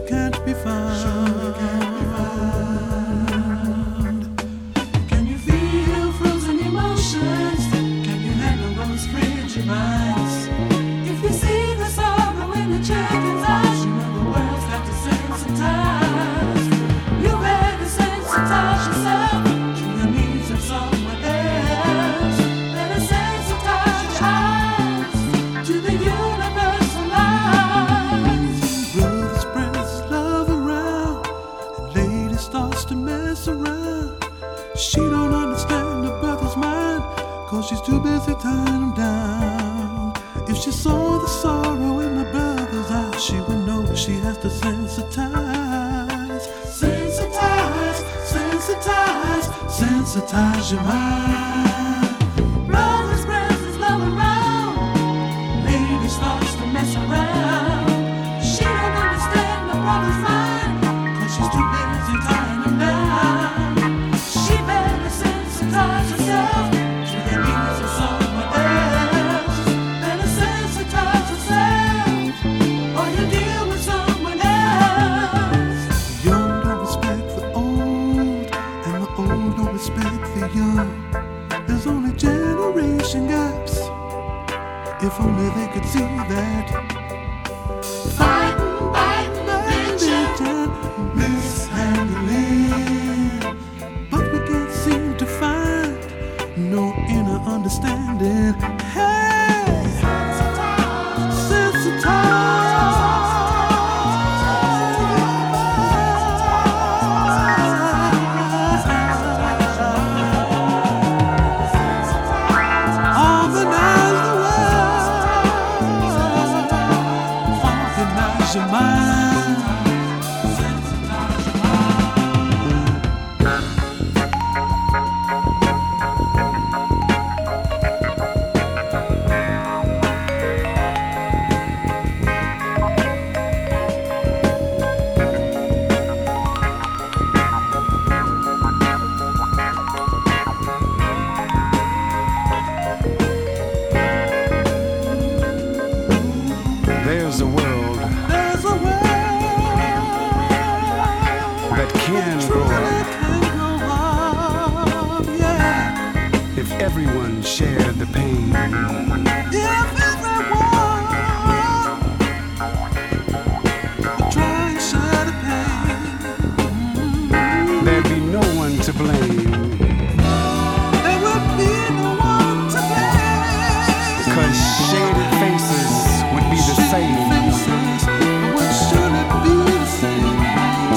can't be she's too busy tying him down. If she saw the sorrow in her brother's eyes, she would know she has to sensitize. Sensitize, sensitize, sensitize your mind. Brother spreads his love around. Lady starts to mess around. She don't understand her brother's mind, cause she's too busy tying him down. She better sensitize herself only they could see that. Shared the pain. If everyone would try and share the pain, There'd be no one to blame. there would be no one to blame. Cause shaded faces would be the same. would surely be the same.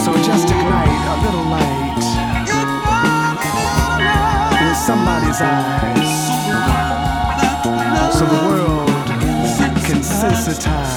So just ignite a little light You'd find a little light. in somebody's eyes the world